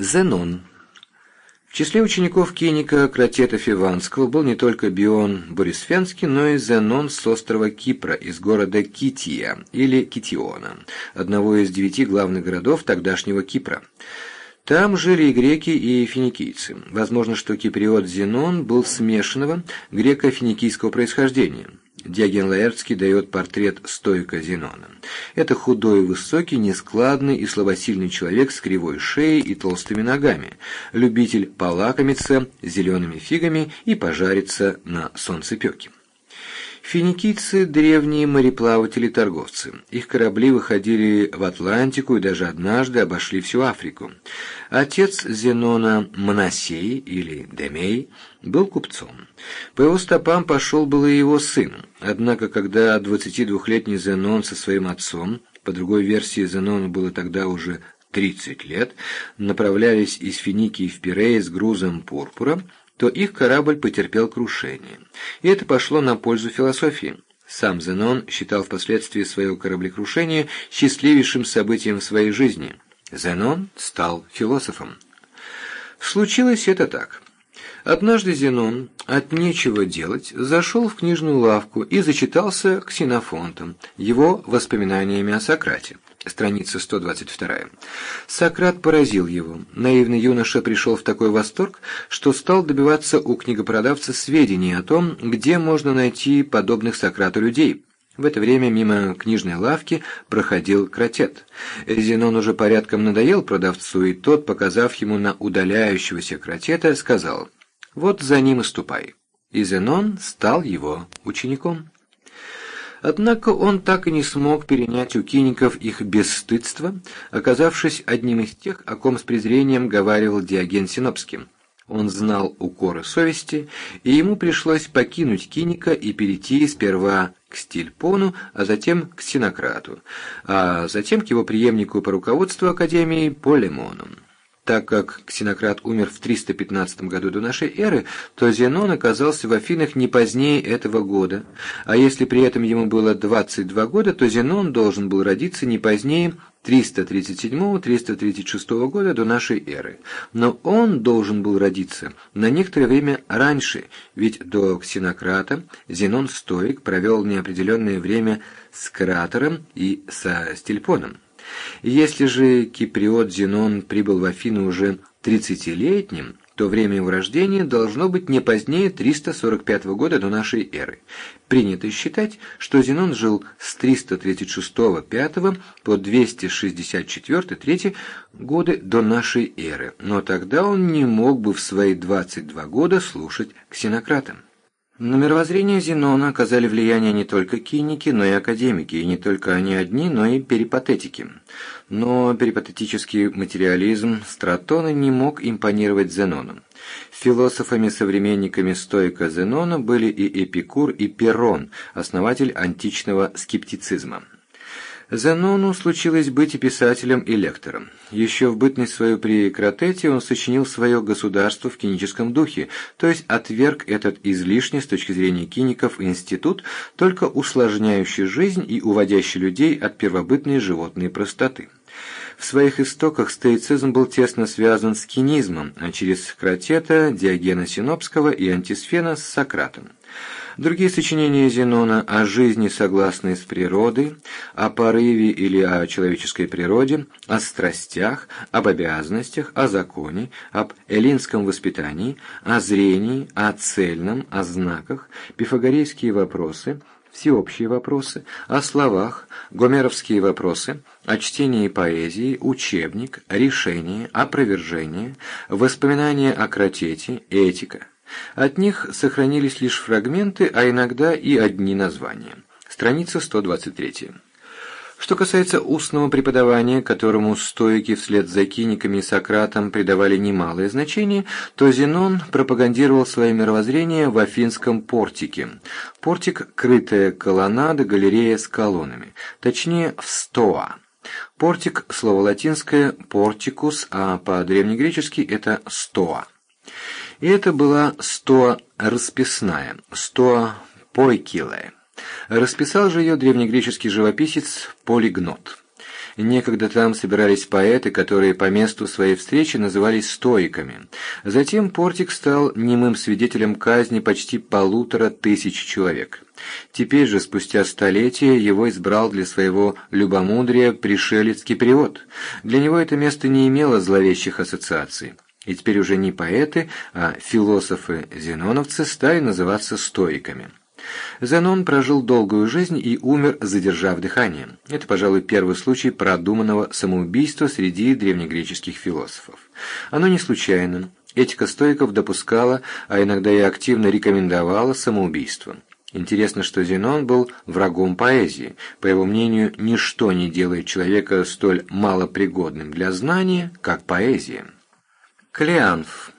Зенон. В числе учеников киника Кратета Фиванского был не только Бион Борисфенский, но и Зенон с острова Кипра, из города Кития, или Китиона, одного из девяти главных городов тогдашнего Кипра. Там жили и греки, и финикийцы. Возможно, что киприот Зенон был смешанного греко-финикийского происхождения. Диоген Лаэртский дает портрет стойка Зенона. Это худой, высокий, нескладный и слабосильный человек с кривой шеей и толстыми ногами, любитель полакомиться зелеными фигами и пожариться на солнцепеке. Финикийцы – древние мореплаватели-торговцы. Их корабли выходили в Атлантику и даже однажды обошли всю Африку. Отец Зенона Моносей, или Демей, был купцом. По его стопам пошел был и его сын. Однако, когда 22-летний Зенон со своим отцом, по другой версии Зенону было тогда уже 30 лет, направлялись из Финикии в Пирей с грузом пурпура, то их корабль потерпел крушение. И это пошло на пользу философии. Сам Зенон считал впоследствии своего кораблекрушения счастливейшим событием в своей жизни. Зенон стал философом. Случилось это так. Однажды Зенон от нечего делать зашел в книжную лавку и зачитался ксенофонтом, его воспоминаниями о Сократе страница 122. Сократ поразил его. Наивный юноша пришел в такой восторг, что стал добиваться у книгопродавца сведений о том, где можно найти подобных Сократу людей. В это время мимо книжной лавки проходил кротет. Зенон уже порядком надоел продавцу, и тот, показав ему на удаляющегося кротета, сказал «Вот за ним и ступай». И Зенон стал его учеником. Однако он так и не смог перенять у киников их бесстыдство, оказавшись одним из тех, о ком с презрением говаривал Диоген Синопский. Он знал укоры совести, и ему пришлось покинуть киника и перейти сперва к Стильпону, а затем к Синократу, а затем к его преемнику по руководству Академии Полемону. Так как Ксенократ умер в 315 году до нашей эры, то Зенон оказался в Афинах не позднее этого года, а если при этом ему было 22 года, то Зенон должен был родиться не позднее 337-336 года до нашей эры. Но он должен был родиться на некоторое время раньше, ведь до Ксенократа Зенон Стоик провел неопределенное время с Кратором и со Стильпоном. Если же киприот Зенон прибыл в Афины уже тридцатилетним, то время его рождения должно быть не позднее 345 года до нашей эры. Принято считать, что Зенон жил с 336-5 по 264-3 годы до нашей эры, но тогда он не мог бы в свои 22 года слушать ксенократа. На мировоззрение Зенона оказали влияние не только киники, но и академики, и не только они одни, но и перипатетики. Но перипатетический материализм Стратона не мог импонировать Зенону. Философами-современниками стоика Зенона были и Эпикур, и Перрон, основатель античного скептицизма. Зенону случилось быть и писателем, и лектором. Еще в бытность свою при Кратете он сочинил свое государство в киническом духе, то есть отверг этот излишний с точки зрения киников институт, только усложняющий жизнь и уводящий людей от первобытной животной простоты. В своих истоках стоицизм был тесно связан с кинизмом, а через Кратета, Диогена Синопского и Антисфена с Сократом. Другие сочинения Зенона о жизни, согласной с природой, о порыве или о человеческой природе, о страстях, об обязанностях, о законе, об эллинском воспитании, о зрении, о цельном, о знаках, пифагорейские вопросы, всеобщие вопросы, о словах, гомеровские вопросы, о чтении поэзии, учебник, решение, опровержение, воспоминания о кротете, этика – от них сохранились лишь фрагменты, а иногда и одни названия. Страница 123. Что касается устного преподавания, которому стоики вслед за киниками и Сократом придавали немалое значение, то Зенон пропагандировал свое мировоззрение в Афинском портике. Портик – крытая колоннада, галерея с колоннами, точнее в стоа. Портик – слово латинское «портикус», а по-древнегречески это «стоа». И это была стоа расписная, стоа пойкилая. Расписал же ее древнегреческий живописец Полигнот. Некогда там собирались поэты, которые по месту своей встречи назывались стоиками. Затем Портик стал немым свидетелем казни почти полутора тысяч человек. Теперь же, спустя столетия, его избрал для своего любомудрия пришелецкий перевод. Для него это место не имело зловещих ассоциаций. И теперь уже не поэты, а философы-зеноновцы стали называться стоиками. Зенон прожил долгую жизнь и умер, задержав дыхание. Это, пожалуй, первый случай продуманного самоубийства среди древнегреческих философов. Оно не случайно. Этика стоиков допускала, а иногда и активно рекомендовала самоубийство. Интересно, что Зенон был врагом поэзии. По его мнению, ничто не делает человека столь малопригодным для знания, как поэзия. Клеанф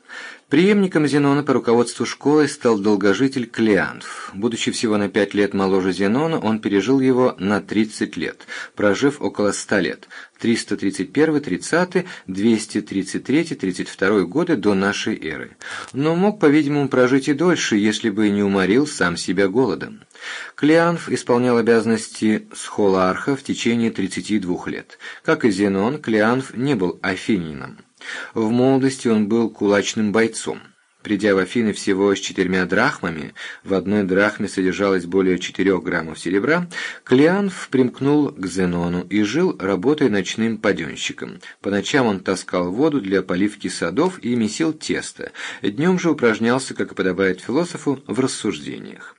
Преемником Зенона по руководству школой стал долгожитель Клеанф. Будучи всего на пять лет моложе Зенона, он пережил его на 30 лет, прожив около 100 лет, 331-30, 233-32 годы до нашей эры. Но мог, по-видимому, прожить и дольше, если бы не уморил сам себя голодом. Клеанф исполнял обязанности схоларха в течение 32 лет. Как и Зенон, Клеанф не был афинином. В молодости он был кулачным бойцом. Придя в Афины всего с четырьмя драхмами, в одной драхме содержалось более четырех граммов серебра, Клеанф примкнул к Зенону и жил, работая ночным паденщиком. По ночам он таскал воду для поливки садов и месил тесто, днем же упражнялся, как и подобает философу, в рассуждениях.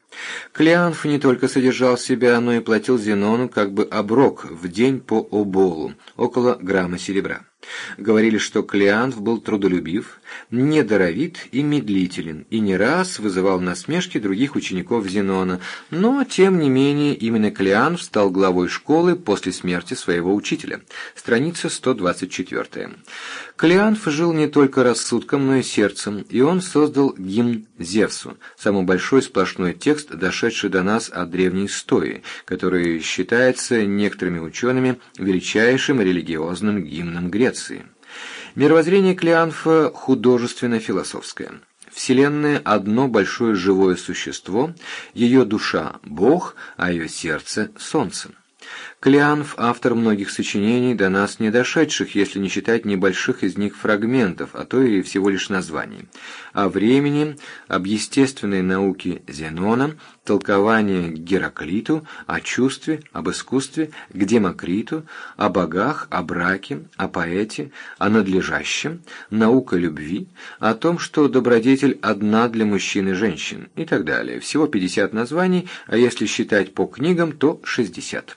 Клеанф не только содержал себя, но и платил Зенону как бы оброк в день по оболу, около грамма серебра. Говорили, что Клеанф был трудолюбив, недоровит и медлителен, и не раз вызывал насмешки других учеников Зенона, но, тем не менее, именно Клеанф стал главой школы после смерти своего учителя. Страница 124. Клеанф жил не только рассудком, но и сердцем, и он создал гимн Зевсу, самый большой сплошной текст, дошедший до нас от древней стои, который считается некоторыми учеными величайшим религиозным гимном Греции. Мировоззрение Клеанфа художественно-философское. Вселенная – одно большое живое существо, ее душа – Бог, а ее сердце – Солнце. Клеанф – автор многих сочинений, до нас не дошедших, если не считать небольших из них фрагментов, а то и всего лишь названий. О времени, об естественной науке Зенона, толкование Гераклиту, о чувстве, об искусстве, к Демокриту, о богах, о браке, о поэте, о надлежащем, наука любви, о том, что добродетель одна для мужчин и женщин и так далее. Всего 50 названий, а если считать по книгам, то 60.